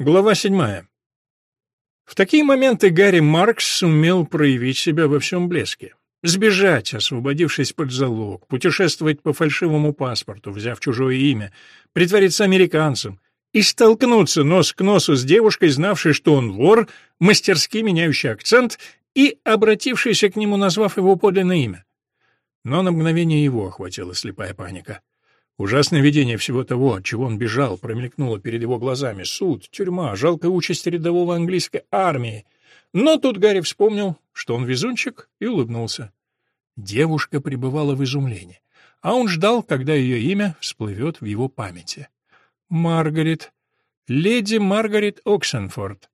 Глава седьмая. В такие моменты Гарри Маркс сумел проявить себя во всем блеске. Сбежать, освободившись под залог, путешествовать по фальшивому паспорту, взяв чужое имя, притвориться американцем и столкнуться нос к носу с девушкой, знавшей, что он вор, мастерски меняющий акцент и обратившейся к нему, назвав его подлинное имя. Но на мгновение его охватила слепая паника. Ужасное видение всего того, от чего он бежал, промелькнуло перед его глазами. Суд, тюрьма, жалкая участь рядового английской армии. Но тут Гарри вспомнил, что он везунчик, и улыбнулся. Девушка пребывала в изумлении, а он ждал, когда ее имя всплывет в его памяти. Маргарет. Леди Маргарет Оксенфорд.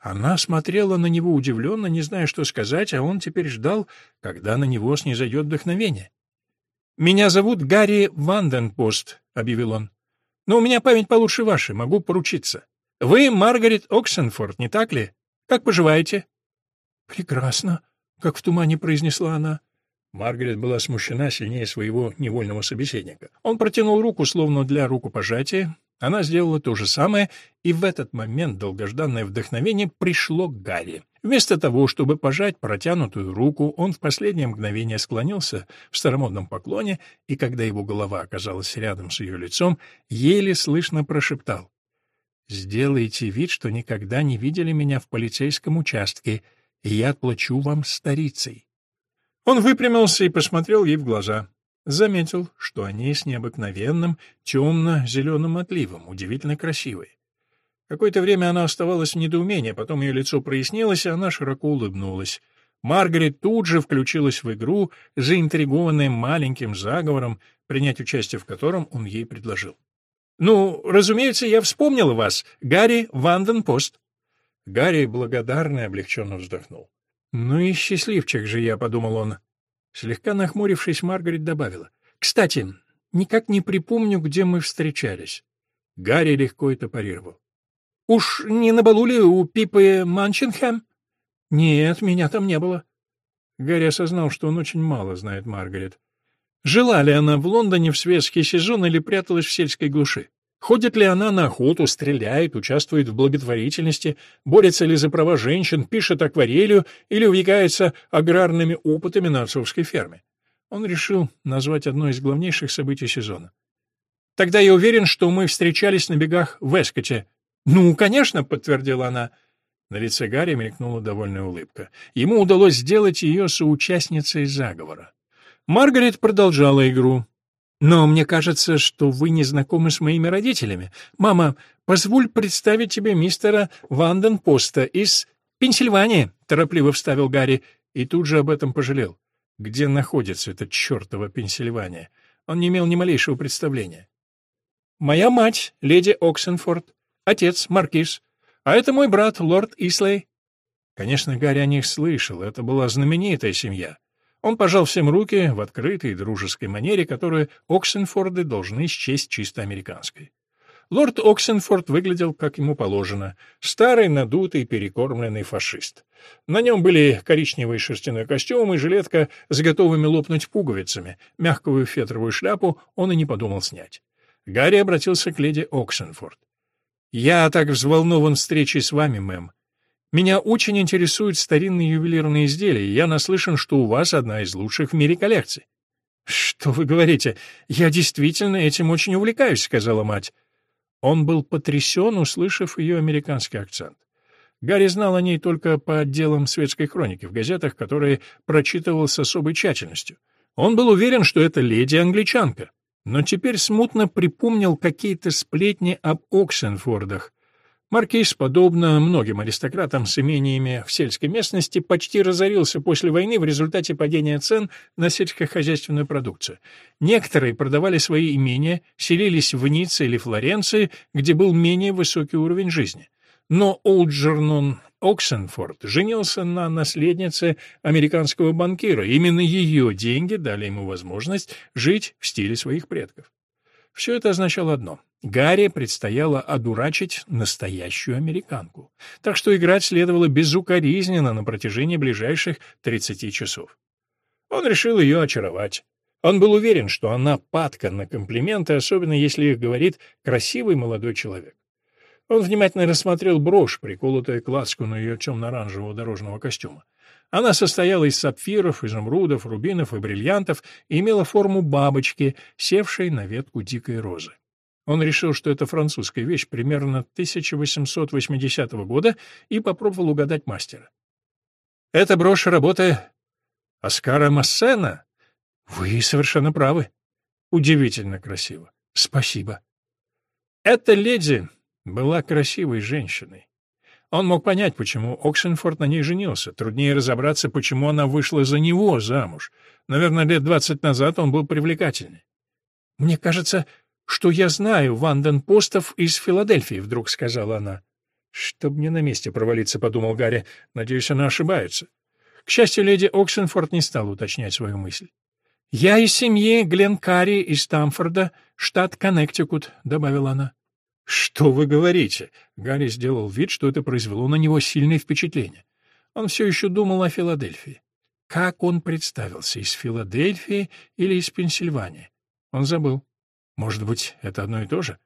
Она смотрела на него удивленно, не зная, что сказать, а он теперь ждал, когда на него снизойдет вдохновение. «Меня зовут Гарри Ванденпост», — объявил он. «Но у меня память получше вашей, могу поручиться. Вы Маргарет Оксенфорд, не так ли? Как поживаете?» «Прекрасно», — как в тумане произнесла она. Маргарет была смущена сильнее своего невольного собеседника. Он протянул руку, словно для рукопожатия. Она сделала то же самое, и в этот момент долгожданное вдохновение пришло к Гарри. Вместо того, чтобы пожать протянутую руку, он в последнее мгновение склонился в старомодном поклоне, и когда его голова оказалась рядом с ее лицом, еле слышно прошептал. «Сделайте вид, что никогда не видели меня в полицейском участке, и я отплачу вам старицей». Он выпрямился и посмотрел ей в глаза. Заметил, что они с необыкновенным темно-зеленым отливом, удивительно красивые. Какое-то время она оставалась в недоумении, потом ее лицо прояснилось, и она широко улыбнулась. Маргарет тут же включилась в игру, заинтригованная маленьким заговором, принять участие в котором он ей предложил. «Ну, разумеется, я вспомнила вас, Гарри Ванденпост». Гарри благодарно и облегченно вздохнул. «Ну и счастливчик же я», — подумал он. Слегка нахмурившись, Маргарет добавила. «Кстати, никак не припомню, где мы встречались». Гарри легко это парировал. Уж не на балу ли у Пипы Манчинхэм? Нет, меня там не было. Гарри осознал, что он очень мало знает Маргарет. Жила ли она в Лондоне в светский сезон или пряталась в сельской глуши? Ходит ли она на охоту, стреляет, участвует в благотворительности, борется ли за права женщин, пишет акварелью или увлекается аграрными опытами на отцовской ферме? Он решил назвать одно из главнейших событий сезона. Тогда я уверен, что мы встречались на бегах в Эскоте, «Ну, конечно», — подтвердила она. На лице Гарри мелькнула довольная улыбка. Ему удалось сделать ее соучастницей заговора. Маргарет продолжала игру. «Но мне кажется, что вы не знакомы с моими родителями. Мама, позволь представить тебе мистера Ванденпоста из Пенсильвании», — торопливо вставил Гарри, и тут же об этом пожалел. Где находится эта чертова Пенсильвания? Он не имел ни малейшего представления. «Моя мать, леди Оксенфорд, Отец, маркиз. А это мой брат, лорд Ислей. Конечно, Гарри о них слышал, это была знаменитая семья. Он пожал всем руки в открытой и дружеской манере, которую Оксенфорды должны счесть чисто американской. Лорд Оксенфорд выглядел, как ему положено, старый, надутый, перекормленный фашист. На нем были коричневый шерстяной костюм и жилетка с готовыми лопнуть пуговицами, мягкую фетровую шляпу он и не подумал снять. Гарри обратился к леди Оксенфорд. «Я так взволнован встречей с вами, мэм. Меня очень интересуют старинные ювелирные изделия, и я наслышан, что у вас одна из лучших в мире коллекций». «Что вы говорите? Я действительно этим очень увлекаюсь», — сказала мать. Он был потрясен, услышав ее американский акцент. Гарри знал о ней только по отделам светской хроники в газетах, которые прочитывал с особой тщательностью. Он был уверен, что это леди-англичанка но теперь смутно припомнил какие-то сплетни об Оксенфордах. Маркиз, подобно многим аристократам с имениями в сельской местности, почти разорился после войны в результате падения цен на сельскохозяйственную продукцию. Некоторые продавали свои имения, селились в Ницце или Флоренции, где был менее высокий уровень жизни. Но Олджернон Оксенфорд женился на наследнице американского банкира. Именно ее деньги дали ему возможность жить в стиле своих предков. Все это означало одно. Гарри предстояло одурачить настоящую американку. Так что играть следовало безукоризненно на протяжении ближайших 30 часов. Он решил ее очаровать. Он был уверен, что она падка на комплименты, особенно если их говорит красивый молодой человек. Он внимательно рассмотрел брошь, приколотую к лацкану ее темно-оранжевого дорожного костюма. Она состояла из сапфиров, изумрудов, рубинов и бриллиантов и имела форму бабочки, севшей на ветку дикой розы. Он решил, что это французская вещь примерно 1880 года и попробовал угадать мастера. «Это брошь работы Оскара Массена?» «Вы совершенно правы. Удивительно красиво. Спасибо». Эта леди была красивой женщиной. Он мог понять, почему Оксенфорд на ней женился. Труднее разобраться, почему она вышла за него замуж. Наверное, лет двадцать назад он был привлекательней. «Мне кажется, что я знаю Ванденпостов из Филадельфии», — вдруг сказала она. «Чтоб мне на месте провалиться», — подумал Гарри. «Надеюсь, она ошибается». К счастью, леди Оксенфорд не стала уточнять свою мысль. «Я из семьи Гленкари из Тамфорда, штат Коннектикут», — добавила она. «Что вы говорите?» Гарри сделал вид, что это произвело на него сильное впечатление. Он все еще думал о Филадельфии. Как он представился, из Филадельфии или из Пенсильвании? Он забыл. Может быть, это одно и то же?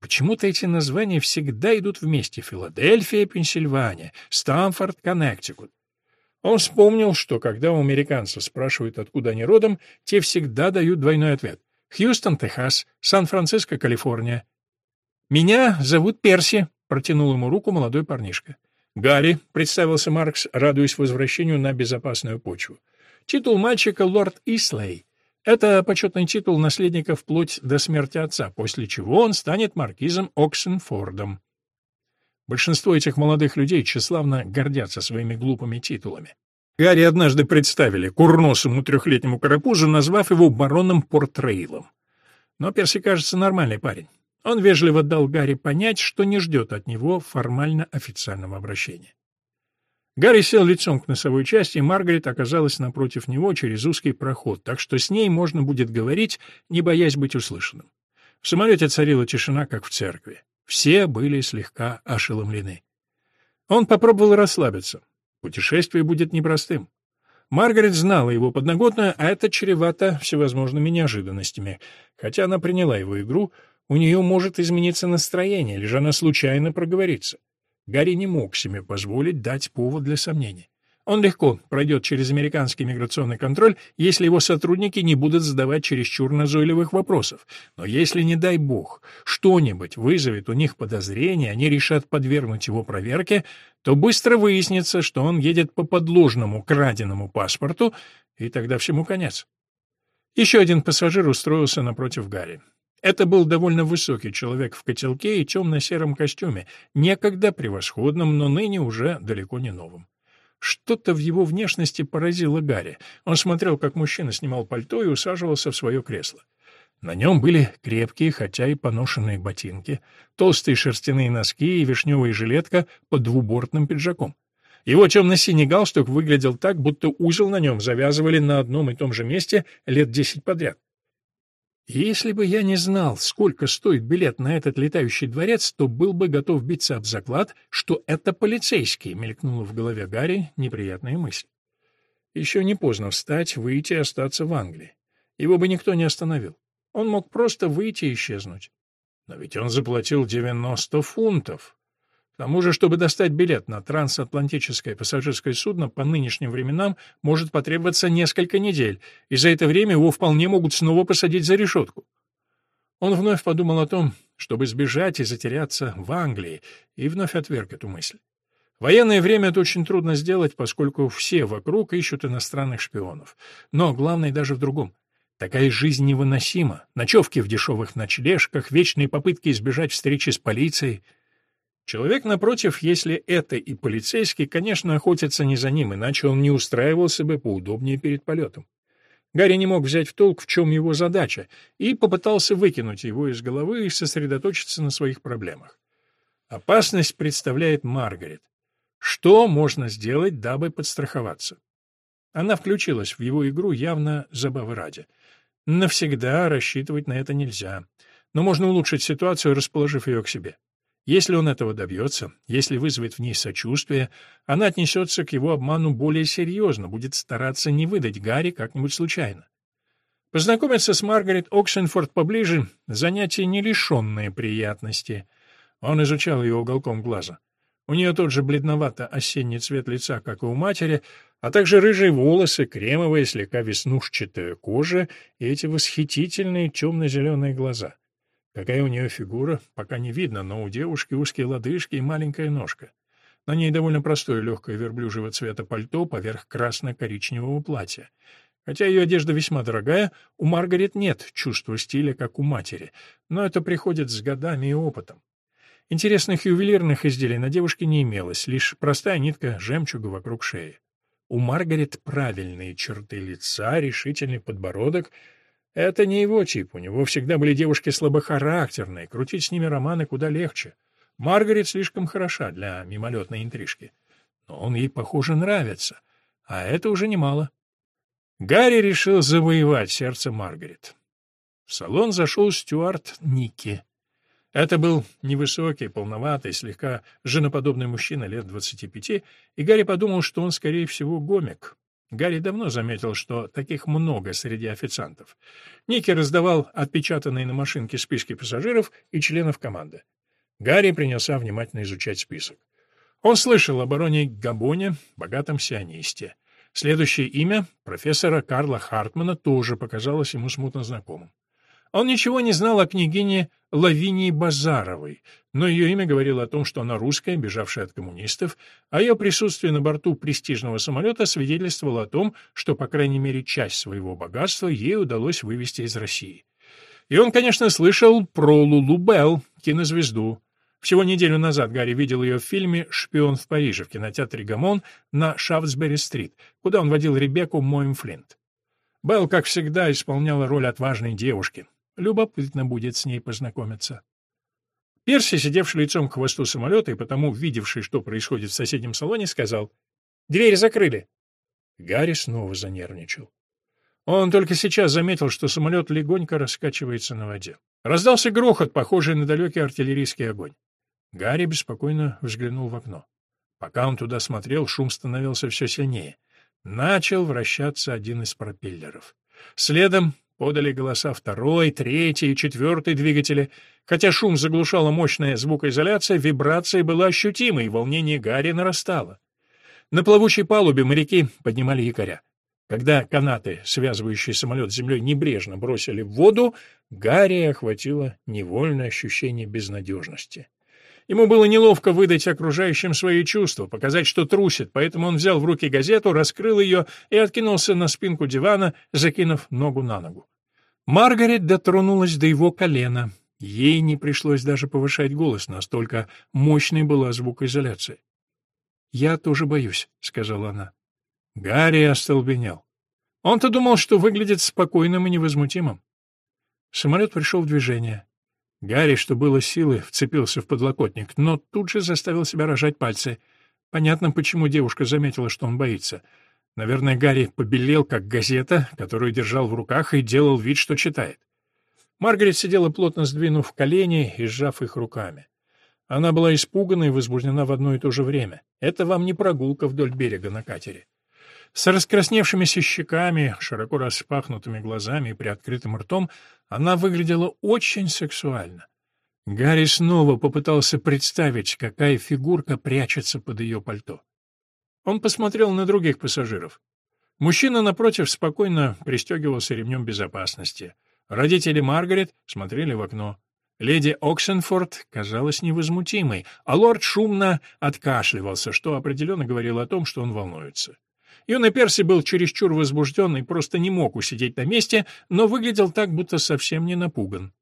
Почему-то эти названия всегда идут вместе. Филадельфия, Пенсильвания, Стамфорд, Коннектикут. Он вспомнил, что когда у американцев спрашивают, откуда они родом, те всегда дают двойной ответ. Хьюстон, Техас, Сан-Франциско, Калифорния. «Меня зовут Перси», — протянул ему руку молодой парнишка. «Гарри», — представился Маркс, радуясь возвращению на безопасную почву. «Титул мальчика — лорд Ислей. Это почетный титул наследника вплоть до смерти отца, после чего он станет маркизом Оксенфордом». Большинство этих молодых людей тщеславно гордятся своими глупыми титулами. Гарри однажды представили курносому трехлетнему карапузу, назвав его бароном Портрейлом. Но Перси, кажется, нормальный парень. Он вежливо дал Гарри понять, что не ждет от него формально официального обращения. Гарри сел лицом к носовой части, и Маргарет оказалась напротив него через узкий проход, так что с ней можно будет говорить, не боясь быть услышанным. В самолете царила тишина, как в церкви. Все были слегка ошеломлены. Он попробовал расслабиться. Путешествие будет непростым. Маргарет знала его подноготную, а это чревато всевозможными неожиданностями. Хотя она приняла его игру, у нее может измениться настроение, же она случайно проговорится. Гарри не мог себе позволить дать повод для сомнений. Он легко пройдет через американский миграционный контроль, если его сотрудники не будут задавать чересчур назойливых вопросов. Но если, не дай бог, что-нибудь вызовет у них подозрение, они решат подвергнуть его проверке, то быстро выяснится, что он едет по подложному краденому паспорту, и тогда всему конец. Еще один пассажир устроился напротив Гарри. Это был довольно высокий человек в котелке и темно-сером костюме, некогда превосходном, но ныне уже далеко не новым. Что-то в его внешности поразило Гарри. Он смотрел, как мужчина снимал пальто и усаживался в свое кресло. На нем были крепкие, хотя и поношенные ботинки, толстые шерстяные носки и вишневая жилетка под двубортным пиджаком. Его темно-синий галстук выглядел так, будто узел на нем завязывали на одном и том же месте лет десять подряд. Если бы я не знал, сколько стоит билет на этот летающий дворец, то был бы готов биться об заклад, что это полицейский, мелькнула в голове Гарри неприятная мысль. Еще не поздно встать, выйти и остаться в Англии. Его бы никто не остановил. Он мог просто выйти и исчезнуть. Но ведь он заплатил 90 фунтов. К тому же, чтобы достать билет на трансатлантическое пассажирское судно по нынешним временам, может потребоваться несколько недель, и за это время его вполне могут снова посадить за решетку. Он вновь подумал о том, чтобы сбежать и затеряться в Англии, и вновь отверг эту мысль. Военное время это очень трудно сделать, поскольку все вокруг ищут иностранных шпионов. Но главное даже в другом. Такая жизнь невыносима. Ночевки в дешевых ночлежках, вечные попытки избежать встречи с полицией — Человек, напротив, если это и полицейский, конечно, охотится не за ним, иначе он не устраивался бы поудобнее перед полетом. Гарри не мог взять в толк, в чем его задача, и попытался выкинуть его из головы и сосредоточиться на своих проблемах. Опасность представляет Маргарет. Что можно сделать, дабы подстраховаться? Она включилась в его игру явно забавы ради. Навсегда рассчитывать на это нельзя, но можно улучшить ситуацию, расположив ее к себе. Если он этого добьется, если вызовет в ней сочувствие, она отнесется к его обману более серьезно, будет стараться не выдать Гарри как-нибудь случайно. Познакомиться с Маргарет Оксенфорд поближе — занятие не лишенное приятности. Он изучал ее уголком глаза. У нее тот же бледновато-осенний цвет лица, как и у матери, а также рыжие волосы, кремовая, слегка веснушчатая кожа и эти восхитительные темно-зеленые глаза. Какая у нее фигура, пока не видно, но у девушки узкие лодыжки и маленькая ножка. На ней довольно простое легкое верблюжьего цвета пальто поверх красно-коричневого платья. Хотя ее одежда весьма дорогая, у Маргарет нет чувства стиля, как у матери, но это приходит с годами и опытом. Интересных ювелирных изделий на девушке не имелось, лишь простая нитка жемчуга вокруг шеи. У Маргарет правильные черты лица, решительный подбородок. Это не его тип, у него всегда были девушки слабохарактерные, крутить с ними романы куда легче. Маргарет слишком хороша для мимолетной интрижки. Но он ей, похоже, нравится, а это уже немало. Гарри решил завоевать сердце Маргарет. В салон зашел Стюарт Ники. Это был невысокий, полноватый, слегка женоподобный мужчина лет двадцати пяти, и Гарри подумал, что он, скорее всего, гомик. Гарри давно заметил, что таких много среди официантов. Ники раздавал отпечатанные на машинке списки пассажиров и членов команды. Гарри принялся внимательно изучать список. Он слышал о бароне Габоне, богатом сионисте. Следующее имя профессора Карла Хартмана тоже показалось ему смутно знакомым. Он ничего не знал о княгине Лавинии Базаровой, но ее имя говорило о том, что она русская, бежавшая от коммунистов, а ее присутствие на борту престижного самолета свидетельствовало о том, что, по крайней мере, часть своего богатства ей удалось вывести из России. И он, конечно, слышал про Лулу Белл, кинозвезду, всего неделю назад Гарри видел ее в фильме «Шпион в Париже» в кинотеатре «Гамон» на Шафтсбери-стрит, куда он водил Ребекку Моем Флинт. Белл, как всегда, исполняла роль отважной девушки. Любопытно будет с ней познакомиться. Перси, сидевший лицом к хвосту самолета и потому видевший, что происходит в соседнем салоне, сказал «Двери закрыли». Гарри снова занервничал. Он только сейчас заметил, что самолет легонько раскачивается на воде. Раздался грохот, похожий на далекий артиллерийский огонь. Гарри беспокойно взглянул в окно. Пока он туда смотрел, шум становился все сильнее. Начал вращаться один из пропеллеров. Следом подали голоса второй, третий и четвертый двигатели. Хотя шум заглушала мощная звукоизоляция, вибрация была ощутимой, и волнение Гарри нарастало. На плавучей палубе моряки поднимали якоря. Когда канаты, связывающие самолет с землей, небрежно бросили в воду, Гарри охватило невольное ощущение безнадежности. Ему было неловко выдать окружающим свои чувства, показать, что трусит, поэтому он взял в руки газету, раскрыл ее и откинулся на спинку дивана, закинув ногу на ногу. Маргарет дотронулась до его колена. Ей не пришлось даже повышать голос, настолько мощной была звукоизоляция. «Я тоже боюсь», — сказала она. Гарри остолбенел. Он-то думал, что выглядит спокойным и невозмутимым. Самолет пришел в движение. Гарри, что было силы, вцепился в подлокотник, но тут же заставил себя рожать пальцы. Понятно, почему девушка заметила, что он боится. Наверное, Гарри побелел, как газета, которую держал в руках, и делал вид, что читает. Маргарет сидела плотно сдвинув колени и сжав их руками. Она была испугана и возбуждена в одно и то же время. Это вам не прогулка вдоль берега на катере. С раскрасневшимися щеками, широко распахнутыми глазами и приоткрытым ртом она выглядела очень сексуально. Гарри снова попытался представить, какая фигурка прячется под ее пальто. Он посмотрел на других пассажиров. Мужчина, напротив, спокойно пристегивался ремнем безопасности. Родители Маргарет смотрели в окно. Леди Оксенфорд казалась невозмутимой, а лорд шумно откашливался, что определенно говорило о том, что он волнуется. Юный Перси был чересчур возбужден и просто не мог усидеть на месте, но выглядел так, будто совсем не напуган.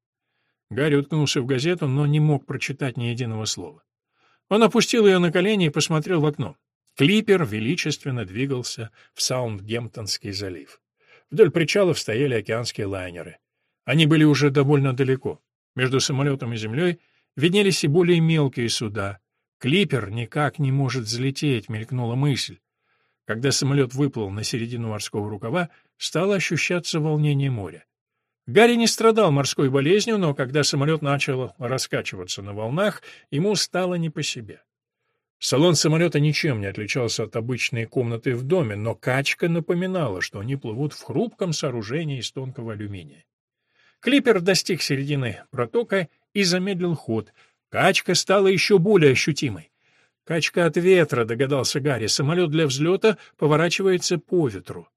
Гарри уткнулся в газету, но не мог прочитать ни единого слова. Он опустил ее на колени и посмотрел в окно. Клипер величественно двигался в Саундгемптонский залив. Вдоль причалов стояли океанские лайнеры. Они были уже довольно далеко. Между самолетом и землей виднелись и более мелкие суда. Клипер никак не может взлететь, мелькнула мысль. Когда самолет выплыл на середину морского рукава, стало ощущаться волнение моря. Гарри не страдал морской болезнью, но когда самолет начал раскачиваться на волнах, ему стало не по себе. Салон самолета ничем не отличался от обычной комнаты в доме, но качка напоминала, что они плывут в хрупком сооружении из тонкого алюминия. Клипер достиг середины протока и замедлил ход, Качка стала еще более ощутимой. Качка от ветра, догадался Гарри. Самолет для взлета поворачивается по ветру.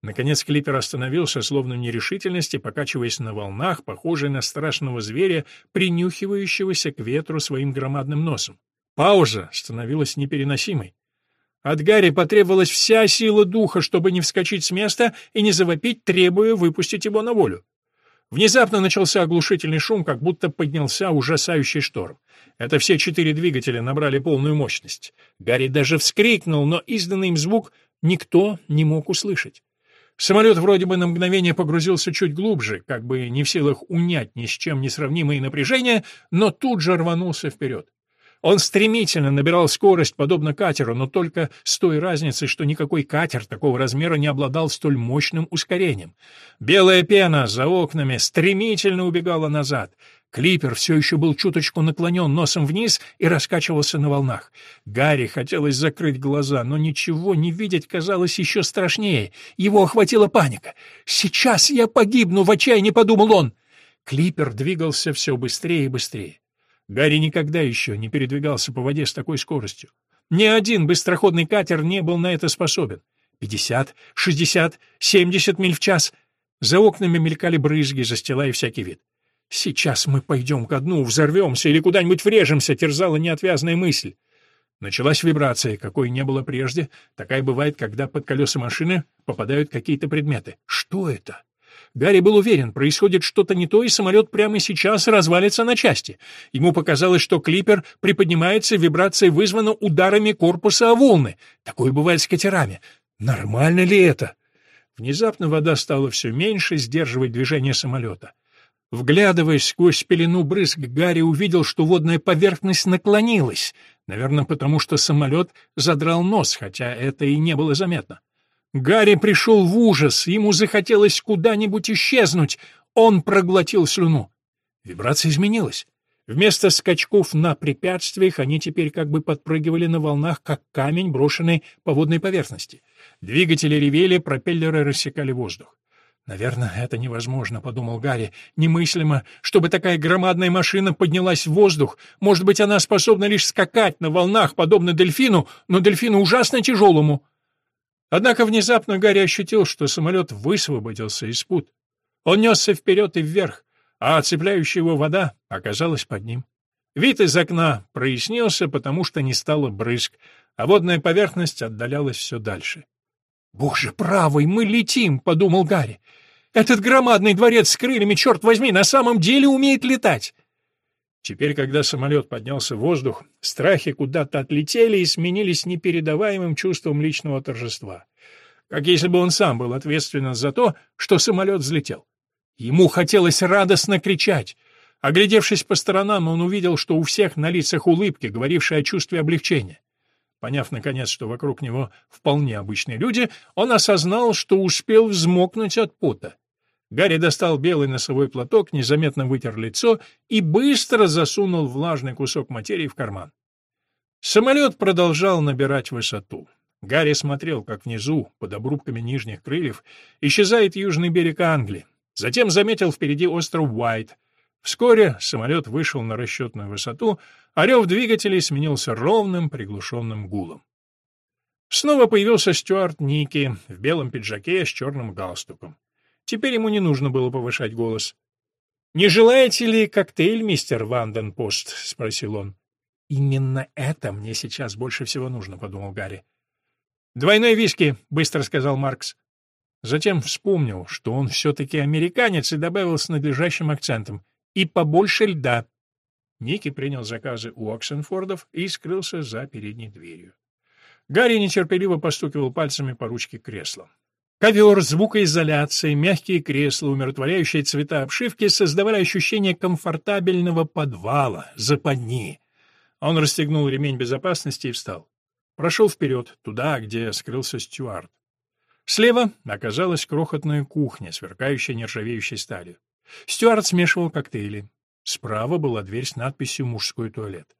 Наконец клипер остановился, словно в нерешительности, покачиваясь на волнах, похожий на страшного зверя, принюхивающегося к ветру своим громадным носом. Пауза становилась непереносимой. От Гарри потребовалась вся сила духа, чтобы не вскочить с места и не завопить, требуя выпустить его на волю. Внезапно начался оглушительный шум, как будто поднялся ужасающий шторм. Это все четыре двигателя набрали полную мощность. Гарри даже вскрикнул, но изданный им звук никто не мог услышать. Самолет вроде бы на мгновение погрузился чуть глубже, как бы не в силах унять ни с чем не сравнимые напряжения, но тут же рванулся вперед. Он стремительно набирал скорость, подобно катеру, но только с той разницей, что никакой катер такого размера не обладал столь мощным ускорением. Белая пена за окнами стремительно убегала назад. Клипер все еще был чуточку наклонен носом вниз и раскачивался на волнах. Гарри хотелось закрыть глаза, но ничего не видеть казалось еще страшнее. Его охватила паника. «Сейчас я погибну!» — в отчаянии подумал он. Клипер двигался все быстрее и быстрее. Гарри никогда еще не передвигался по воде с такой скоростью. Ни один быстроходный катер не был на это способен. Пятьдесят, шестьдесят, семьдесят миль в час. За окнами мелькали брызги, застилая всякий вид. «Сейчас мы пойдем ко дну, взорвемся или куда-нибудь врежемся», — терзала неотвязная мысль. Началась вибрация, какой не было прежде. Такая бывает, когда под колеса машины попадают какие-то предметы. Что это? Гарри был уверен, происходит что-то не то, и самолет прямо сейчас развалится на части. Ему показалось, что клипер приподнимается, вибрация вызвана ударами корпуса о волны. Такое бывает с катерами. Нормально ли это? Внезапно вода стала все меньше сдерживать движение самолета. Вглядываясь сквозь пелену брызг, Гарри увидел, что водная поверхность наклонилась, наверное, потому что самолет задрал нос, хотя это и не было заметно. Гарри пришел в ужас, ему захотелось куда-нибудь исчезнуть. Он проглотил слюну. Вибрация изменилась. Вместо скачков на препятствиях они теперь как бы подпрыгивали на волнах, как камень, брошенный по водной поверхности. Двигатели ревели, пропеллеры рассекали воздух. «Наверное, это невозможно», — подумал Гарри. «Немыслимо, чтобы такая громадная машина поднялась в воздух. Может быть, она способна лишь скакать на волнах, подобно дельфину, но дельфину ужасно тяжелому». Однако внезапно Гарри ощутил, что самолет высвободился из пут. Он несся вперед и вверх, а оцепляющая его вода оказалась под ним. Вид из окна прояснился, потому что не стало брызг, а водная поверхность отдалялась все дальше. «Боже правый, мы летим!» — подумал Гарри. «Этот громадный дворец с крыльями, черт возьми, на самом деле умеет летать!» Теперь, когда самолет поднялся в воздух, страхи куда-то отлетели и сменились непередаваемым чувством личного торжества. Как если бы он сам был ответственен за то, что самолет взлетел. Ему хотелось радостно кричать. Оглядевшись по сторонам, он увидел, что у всех на лицах улыбки, говорившие о чувстве облегчения. Поняв, наконец, что вокруг него вполне обычные люди, он осознал, что успел взмокнуть от пота. Гарри достал белый носовой платок, незаметно вытер лицо и быстро засунул влажный кусок материи в карман. Самолет продолжал набирать высоту. Гарри смотрел, как внизу, под обрубками нижних крыльев, исчезает южный берег Англии. Затем заметил впереди остров Уайт. Вскоре самолет вышел на расчетную высоту, а рев двигателей сменился ровным приглушенным гулом. Снова появился Стюарт Ники в белом пиджаке с черным галстуком. Теперь ему не нужно было повышать голос. «Не желаете ли коктейль, мистер Ванденпост?» — спросил он. «Именно это мне сейчас больше всего нужно», — подумал Гарри. «Двойной виски», — быстро сказал Маркс. Затем вспомнил, что он все-таки американец, и добавил с надлежащим акцентом. «И побольше льда». Ники принял заказы у Оксенфордов и скрылся за передней дверью. Гарри нетерпеливо постукивал пальцами по ручке кресла. Ковер, звукоизоляция, мягкие кресла, умиротворяющие цвета обшивки создавали ощущение комфортабельного подвала, западни. Он расстегнул ремень безопасности и встал. Прошел вперед, туда, где скрылся Стюарт. Слева оказалась крохотная кухня, сверкающая нержавеющей сталью. Стюарт смешивал коктейли. Справа была дверь с надписью «Мужской туалет».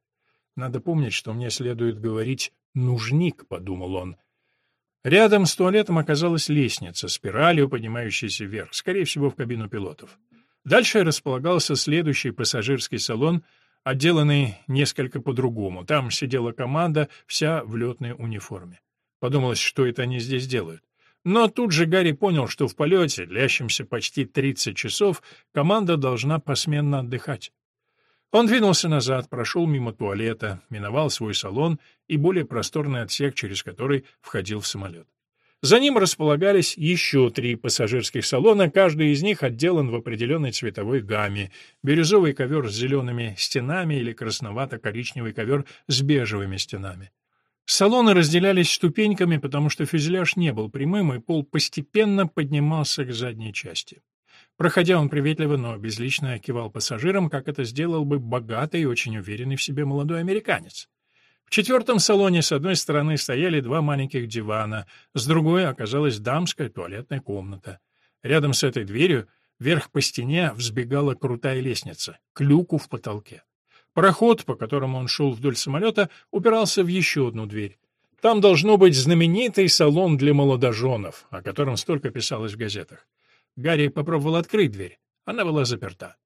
«Надо помнить, что мне следует говорить «нужник», — подумал он, — Рядом с туалетом оказалась лестница, спиралью поднимающаяся вверх, скорее всего, в кабину пилотов. Дальше располагался следующий пассажирский салон, отделанный несколько по-другому. Там сидела команда, вся в летной униформе. Подумалось, что это они здесь делают. Но тут же Гарри понял, что в полете, длящемся почти 30 часов, команда должна посменно отдыхать. Он двинулся назад, прошел мимо туалета, миновал свой салон и более просторный отсек, через который входил в самолет. За ним располагались еще три пассажирских салона, каждый из них отделан в определенной цветовой гамме. Бирюзовый ковер с зелеными стенами или красновато-коричневый ковер с бежевыми стенами. Салоны разделялись ступеньками, потому что фюзеляж не был прямым, и пол постепенно поднимался к задней части. Проходя, он приветливо, но безлично кивал пассажирам, как это сделал бы богатый и очень уверенный в себе молодой американец. В четвертом салоне с одной стороны стояли два маленьких дивана, с другой оказалась дамская туалетная комната. Рядом с этой дверью вверх по стене взбегала крутая лестница, к люку в потолке. Проход, по которому он шел вдоль самолета, упирался в еще одну дверь. Там должно быть знаменитый салон для молодоженов, о котором столько писалось в газетах. Гарри попробовал открыть дверь. Она была заперта.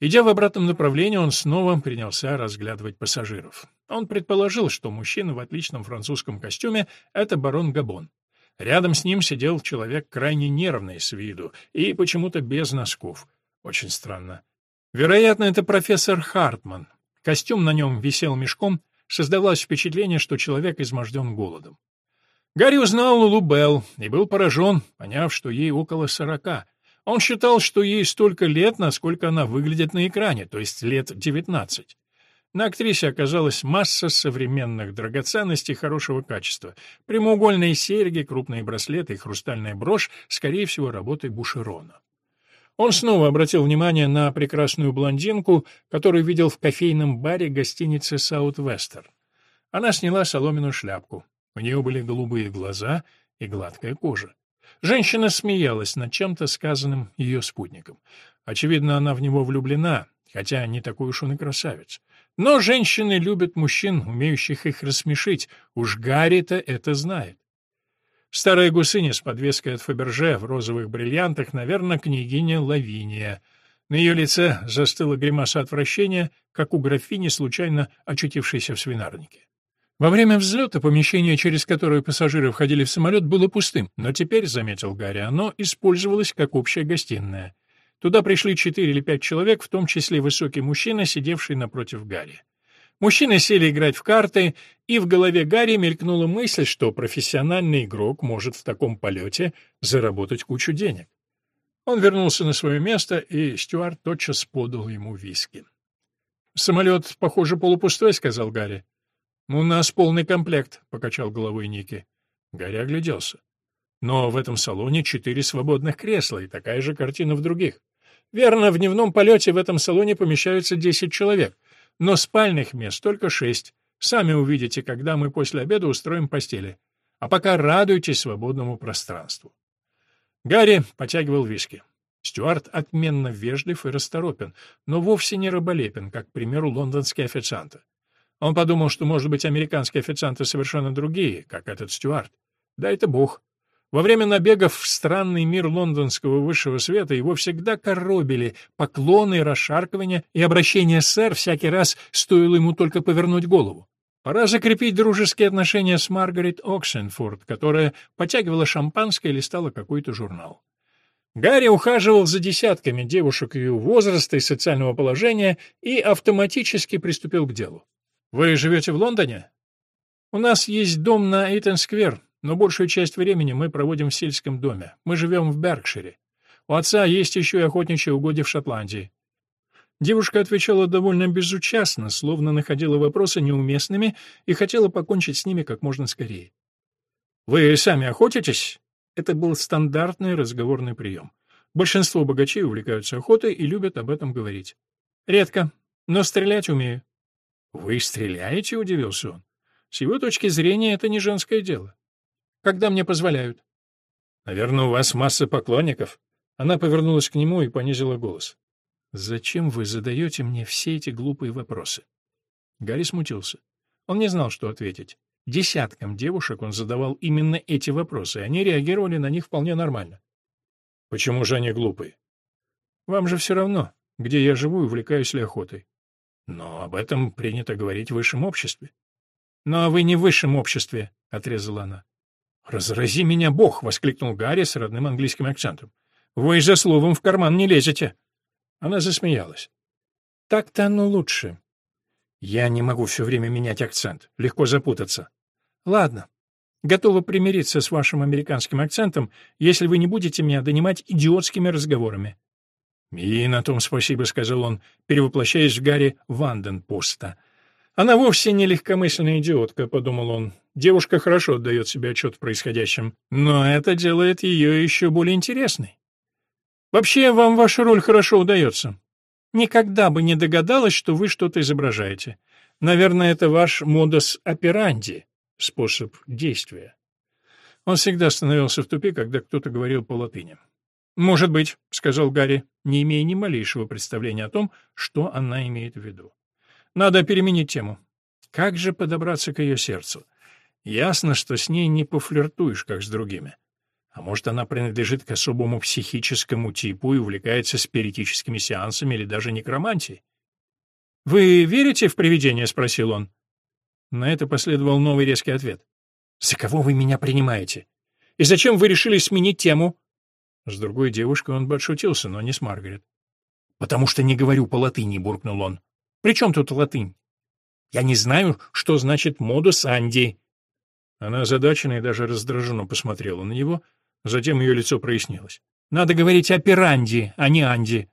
Идя в обратном направлении, он снова принялся разглядывать пассажиров. Он предположил, что мужчина в отличном французском костюме — это барон Габон. Рядом с ним сидел человек крайне нервный с виду и почему-то без носков. Очень странно. Вероятно, это профессор Хартман. Костюм на нем висел мешком, создавалось впечатление, что человек изможден голодом. Гарри узнал Лулу Белл и был поражен, поняв, что ей около сорока. Он считал, что ей столько лет, насколько она выглядит на экране, то есть лет девятнадцать. На актрисе оказалась масса современных драгоценностей хорошего качества. Прямоугольные серьги, крупные браслеты и хрустальная брошь, скорее всего, работы Бушерона. Он снова обратил внимание на прекрасную блондинку, которую видел в кофейном баре гостиницы «Саут-Вестер». Она сняла соломенную шляпку. У нее были голубые глаза и гладкая кожа. Женщина смеялась над чем-то сказанным ее спутником. Очевидно, она в него влюблена, хотя не такой уж он и красавец. Но женщины любят мужчин, умеющих их рассмешить. Уж Гарри-то это знает. Старая гусыня с подвеской от Фаберже в розовых бриллиантах, наверное, княгиня Лавиния. На ее лице застыла гримаса отвращения, как у графини, случайно очутившейся в свинарнике. Во время взлета помещение, через которое пассажиры входили в самолет, было пустым, но теперь, заметил Гарри, оно использовалось как общая гостиная. Туда пришли четыре или пять человек, в том числе высокий мужчина, сидевший напротив Гарри. Мужчины сели играть в карты, и в голове Гарри мелькнула мысль, что профессиональный игрок может в таком полете заработать кучу денег. Он вернулся на свое место, и Стюарт тотчас подал ему виски. «Самолет, похоже, полупустой», — сказал Гарри. «У нас полный комплект», — покачал головой Ники. Гарри огляделся. Но в этом салоне четыре свободных кресла, и такая же картина в других. Верно, в дневном полете в этом салоне помещаются десять человек, но спальных мест только шесть. Сами увидите, когда мы после обеда устроим постели. А пока радуйтесь свободному пространству. Гарри потягивал виски. Стюарт отменно вежлив и расторопен, но вовсе не раболепен, как, к примеру, лондонские официанты. Он подумал, что, может быть, американские официанты совершенно другие, как этот Стюарт. Да это бог. Во время набегов в странный мир лондонского высшего света его всегда коробили поклоны, расшаркивания и обращение «сэр» всякий раз стоило ему только повернуть голову. Пора закрепить дружеские отношения с Маргарет Оксенфорд, которая потягивала шампанское и листала какой-то журнал. Гарри ухаживал за десятками девушек ее возраста и социального положения и автоматически приступил к делу. Вы живете в Лондоне? У нас есть дом на Эйтон-сквер, но большую часть времени мы проводим в сельском доме. Мы живем в Беркшире. У отца есть еще и охотничьи угодья в Шотландии. Девушка отвечала довольно безучастно, словно находила вопросы неуместными и хотела покончить с ними как можно скорее. «Вы сами охотитесь?» Это был стандартный разговорный прием. Большинство богачей увлекаются охотой и любят об этом говорить. «Редко, но стрелять умею». «Вы стреляете?» — удивился он. «С его точки зрения это не женское дело. Когда мне позволяют?» «Наверное, у вас масса поклонников». Она повернулась к нему и понизила голос. «Зачем вы задаете мне все эти глупые вопросы?» Гарри смутился. Он не знал, что ответить. Десяткам девушек он задавал именно эти вопросы, и они реагировали на них вполне нормально. «Почему же они глупые?» «Вам же все равно, где я живу и увлекаюсь ли охотой. Но об этом принято говорить в высшем обществе. Но вы не в высшем обществе, отрезала она. Разрази меня Бог, воскликнул Гарри с родным английским акцентом. Вы за словом в карман не лезете. Она засмеялась. Так-то оно лучше. Я не могу все время менять акцент, легко запутаться. Ладно, готова примириться с вашим американским акцентом, если вы не будете меня донимать идиотскими разговорами. «И на том спасибо», — сказал он, перевоплощаясь в Гарри Ванденпоста. «Она вовсе не легкомысленная идиотка», — подумал он. «Девушка хорошо отдает себе отчет в происходящем, но это делает ее еще более интересной. Вообще, вам ваша роль хорошо удается. Никогда бы не догадалась, что вы что-то изображаете. Наверное, это ваш модус операнди, способ действия». Он всегда становился в тупик, когда кто-то говорил по латыни. «Может быть», — сказал Гарри, не имея ни малейшего представления о том, что она имеет в виду. «Надо переменить тему. Как же подобраться к ее сердцу? Ясно, что с ней не пофлиртуешь, как с другими. А может, она принадлежит к особому психическому типу и увлекается спиритическими сеансами или даже некромантией? «Вы верите в привидения?» — спросил он. На это последовал новый резкий ответ. «За кого вы меня принимаете? И зачем вы решили сменить тему?» С другой девушкой он бы отшутился, но не с Маргарет. «Потому что не говорю по латыни», — буркнул он. «При чем тут латынь? Я не знаю, что значит модус анди». Она озадачена и даже раздраженно посмотрела на него, затем ее лицо прояснилось. «Надо говорить о пиранди, а не анди».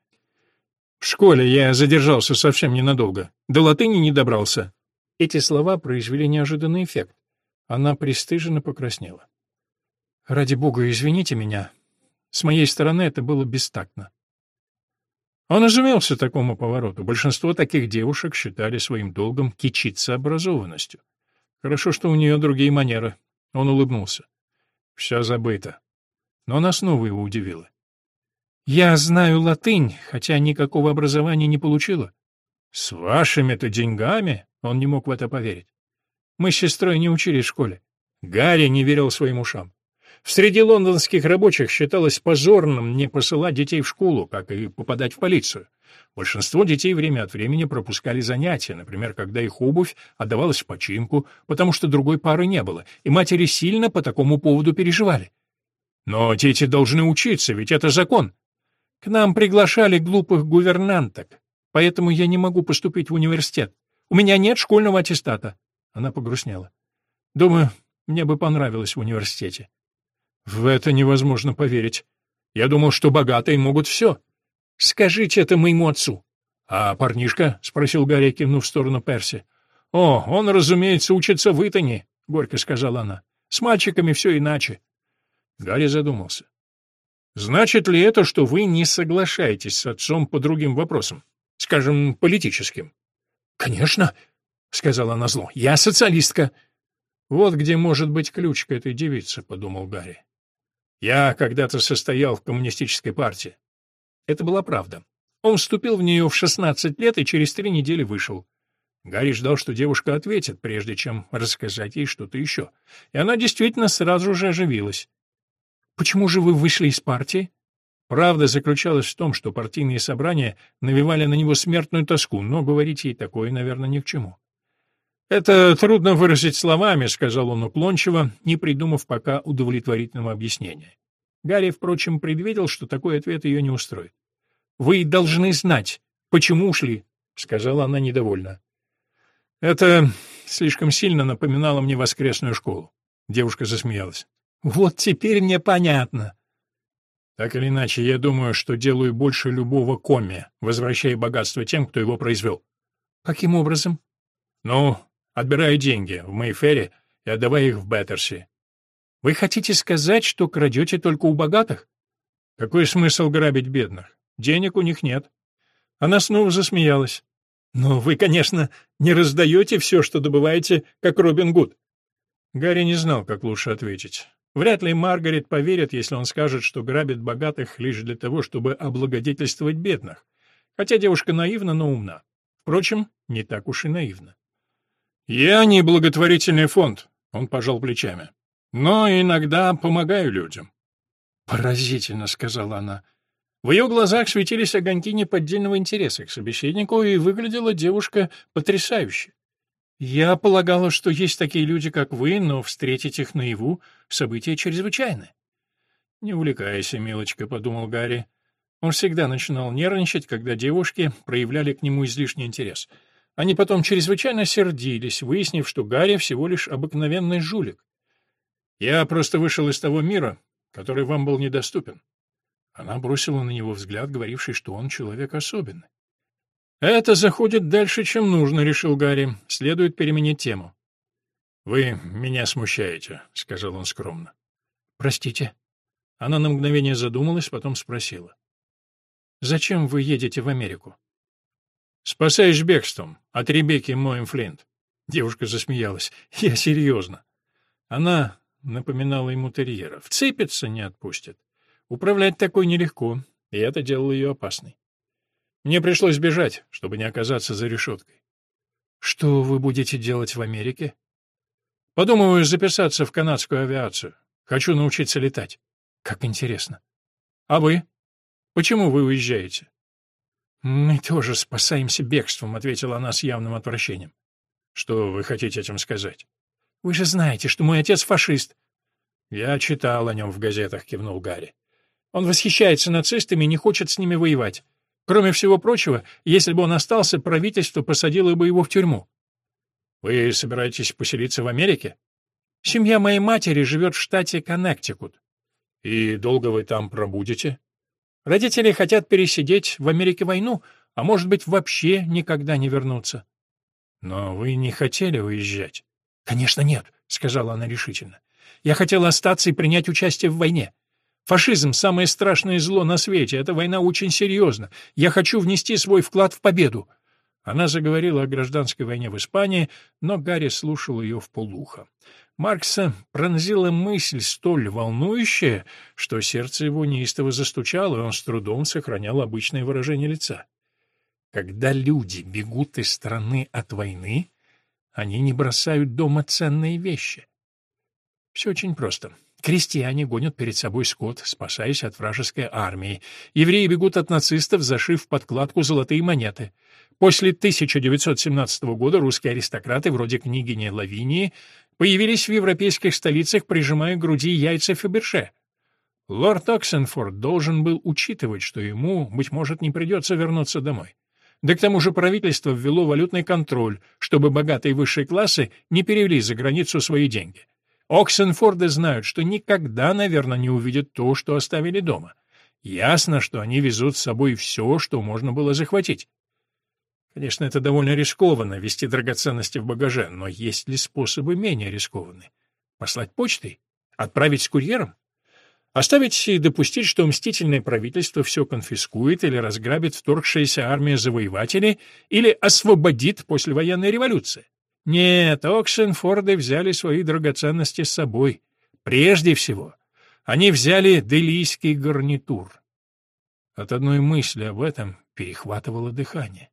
«В школе я задержался совсем ненадолго. До латыни не добрался». Эти слова произвели неожиданный эффект. Она пристыженно покраснела. «Ради бога, извините меня», с моей стороны это было бестактно. Он изумился такому повороту. Большинство таких девушек считали своим долгом кичиться образованностью. Хорошо, что у нее другие манеры. Он улыбнулся. Все забыто. Но она снова его удивила. «Я знаю латынь, хотя никакого образования не получила». «С вашими-то деньгами?» Он не мог в это поверить. «Мы с сестрой не учились в школе». Гарри не верил своим ушам. В среде лондонских рабочих считалось позорным не посылать детей в школу, как и попадать в полицию. Большинство детей время от времени пропускали занятия, например, когда их обувь отдавалась в починку, потому что другой пары не было, и матери сильно по такому поводу переживали. Но дети должны учиться, ведь это закон. К нам приглашали глупых гувернанток, поэтому я не могу поступить в университет. У меня нет школьного аттестата. Она погрустнела. Думаю, мне бы понравилось в университете. В это невозможно поверить. Я думал, что богатые могут все. Скажите это моему отцу. А парнишка? спросил Гарри, кивнув в сторону Перси. О, он, разумеется, учится в Итоне, горько сказала она. С мальчиками все иначе. Гарри задумался. Значит ли это, что вы не соглашаетесь с отцом по другим вопросам, скажем, политическим? Конечно, сказала она зло. Я социалистка. Вот где может быть ключ к этой девице, подумал Гарри. Я когда-то состоял в коммунистической партии. Это была правда. Он вступил в нее в 16 лет и через три недели вышел. Гарри ждал, что девушка ответит, прежде чем рассказать ей что-то еще. И она действительно сразу же оживилась. «Почему же вы вышли из партии?» Правда заключалась в том, что партийные собрания навевали на него смертную тоску, но говорить ей такое, наверное, ни к чему. «Это трудно выразить словами», — сказал он уклончиво, не придумав пока удовлетворительного объяснения. Гарри, впрочем, предвидел, что такой ответ ее не устроит. «Вы должны знать, почему ушли», — сказала она недовольно. «Это слишком сильно напоминало мне воскресную школу». Девушка засмеялась. «Вот теперь мне понятно». «Так или иначе, я думаю, что делаю больше любого коми, возвращая богатство тем, кто его произвел». «Каким образом?» «Ну, Отбираю деньги в Мэйфере и отдавая их в Беттерси. Вы хотите сказать, что крадете только у богатых? Какой смысл грабить бедных? Денег у них нет. Она снова засмеялась. Но вы, конечно, не раздаете все, что добываете, как Робин Гуд. Гарри не знал, как лучше ответить. Вряд ли Маргарет поверит, если он скажет, что грабит богатых лишь для того, чтобы облагодетельствовать бедных. Хотя девушка наивна, но умна. Впрочем, не так уж и наивна. «Я не благотворительный фонд», — он пожал плечами. «Но иногда помогаю людям». «Поразительно», — сказала она. В ее глазах светились огоньки неподдельного интереса к собеседнику, и выглядела девушка потрясающе. «Я полагала, что есть такие люди, как вы, но встретить их наяву — событие чрезвычайное». «Не увлекайся, милочка», — подумал Гарри. Он всегда начинал нервничать, когда девушки проявляли к нему излишний интерес. Они потом чрезвычайно сердились, выяснив, что Гарри всего лишь обыкновенный жулик. «Я просто вышел из того мира, который вам был недоступен». Она бросила на него взгляд, говоривший, что он человек особенный. «Это заходит дальше, чем нужно», — решил Гарри. «Следует переменить тему». «Вы меня смущаете», — сказал он скромно. «Простите». Она на мгновение задумалась, потом спросила. «Зачем вы едете в Америку?» «Спасаюсь бегством от Ребекки Моем Флинт». Девушка засмеялась. «Я серьезно». Она напоминала ему терьера. «Вцепится, не отпустит. Управлять такой нелегко, и это делало ее опасной. Мне пришлось бежать, чтобы не оказаться за решеткой. Что вы будете делать в Америке? Подумываю записаться в канадскую авиацию. Хочу научиться летать. Как интересно. А вы? Почему вы уезжаете? Мы тоже спасаемся бегством, ответила она с явным отвращением. Что вы хотите этим сказать? Вы же знаете, что мой отец фашист. Я читал о нем в газетах, кивнул Гарри. Он восхищается нацистами и не хочет с ними воевать. Кроме всего прочего, если бы он остался, правительство посадило бы его в тюрьму. Вы собираетесь поселиться в Америке? Семья моей матери живет в штате Коннектикут. И долго вы там пробудете? Родители хотят пересидеть в Америке войну, а может быть, вообще никогда не вернуться. Но вы не хотели уезжать? Конечно, нет, сказала она решительно. Я хотела остаться и принять участие в войне. Фашизм — самое страшное зло на свете. Эта война очень серьезна. Я хочу внести свой вклад в победу». Она заговорила о гражданской войне в Испании, но Гарри слушал ее в полухо. Маркса пронзила мысль столь волнующая, что сердце его неистово застучало, и он с трудом сохранял обычное выражение лица. Когда люди бегут из страны от войны, они не бросают дома ценные вещи. Все очень просто. Крестьяне гонят перед собой скот, спасаясь от вражеской армии. Евреи бегут от нацистов, зашив подкладку золотые монеты. После 1917 года русские аристократы, вроде княгини Лавинии, появились в европейских столицах, прижимая к груди яйца Фаберше. Лорд Оксенфорд должен был учитывать, что ему, быть может, не придется вернуться домой. Да к тому же правительство ввело валютный контроль, чтобы богатые высшие классы не перевели за границу свои деньги. Оксенфорды знают, что никогда, наверное, не увидят то, что оставили дома. Ясно, что они везут с собой все, что можно было захватить. Конечно, это довольно рискованно — вести драгоценности в багаже, но есть ли способы менее рискованные? Послать почтой? Отправить с курьером? Оставить и допустить, что мстительное правительство все конфискует или разграбит вторгшаяся армия завоевателей или освободит послевоенная революция? Нет, Оксенфорды взяли свои драгоценности с собой. Прежде всего, они взяли делийский гарнитур. От одной мысли об этом перехватывало дыхание.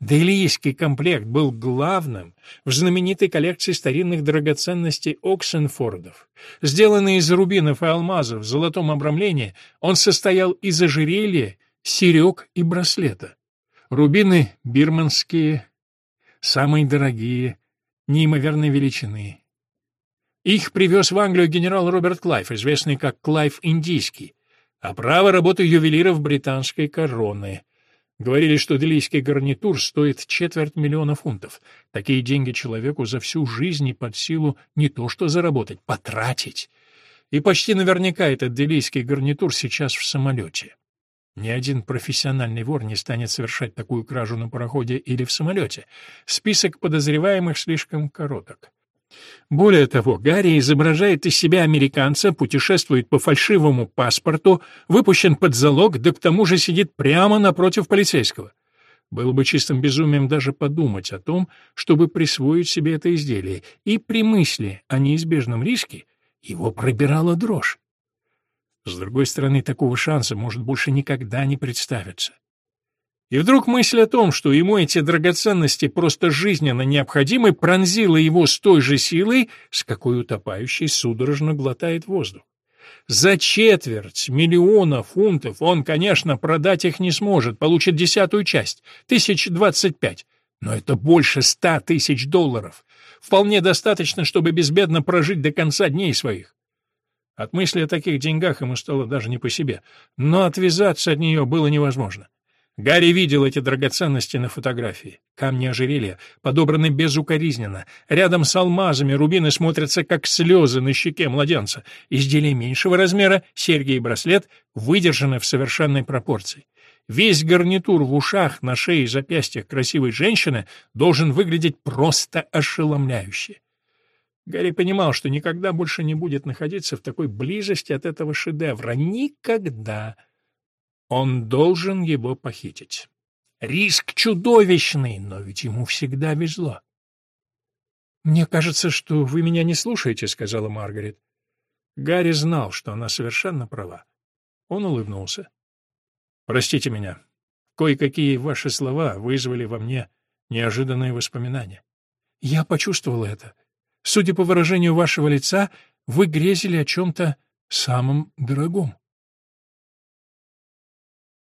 Делийский комплект был главным в знаменитой коллекции старинных драгоценностей Оксенфордов. Сделанный из рубинов и алмазов в золотом обрамлении, он состоял из ожерелья, серег и браслета. Рубины бирманские, самые дорогие, неимоверной величины. Их привез в Англию генерал Роберт Клайв, известный как Клайв Индийский, оправа работы ювелиров британской короны. Говорили, что делийский гарнитур стоит четверть миллиона фунтов. Такие деньги человеку за всю жизнь не под силу не то что заработать, потратить. И почти наверняка этот делийский гарнитур сейчас в самолете. Ни один профессиональный вор не станет совершать такую кражу на пароходе или в самолете. Список подозреваемых слишком короток. Более того, Гарри изображает из себя американца, путешествует по фальшивому паспорту, выпущен под залог, да к тому же сидит прямо напротив полицейского. Было бы чистым безумием даже подумать о том, чтобы присвоить себе это изделие, и при мысли о неизбежном риске его пробирала дрожь. С другой стороны, такого шанса может больше никогда не представиться. И вдруг мысль о том, что ему эти драгоценности просто жизненно необходимы, пронзила его с той же силой, с какой утопающий судорожно глотает воздух. За четверть миллиона фунтов он, конечно, продать их не сможет, получит десятую часть, тысяч двадцать пять. Но это больше ста тысяч долларов. Вполне достаточно, чтобы безбедно прожить до конца дней своих. От мысли о таких деньгах ему стало даже не по себе, но отвязаться от нее было невозможно. Гарри видел эти драгоценности на фотографии. Камни ожерелья подобраны безукоризненно. Рядом с алмазами рубины смотрятся как слезы на щеке младенца. Изделия меньшего размера, серьги и браслет, выдержаны в совершенной пропорции. Весь гарнитур в ушах, на шее и запястьях красивой женщины должен выглядеть просто ошеломляюще. Гарри понимал, что никогда больше не будет находиться в такой близости от этого шедевра. Никогда. Он должен его похитить. Риск чудовищный, но ведь ему всегда везло. «Мне кажется, что вы меня не слушаете», — сказала Маргарет. Гарри знал, что она совершенно права. Он улыбнулся. «Простите меня. Кое-какие ваши слова вызвали во мне неожиданные воспоминания. Я почувствовал это. Судя по выражению вашего лица, вы грезили о чем-то самом дорогом».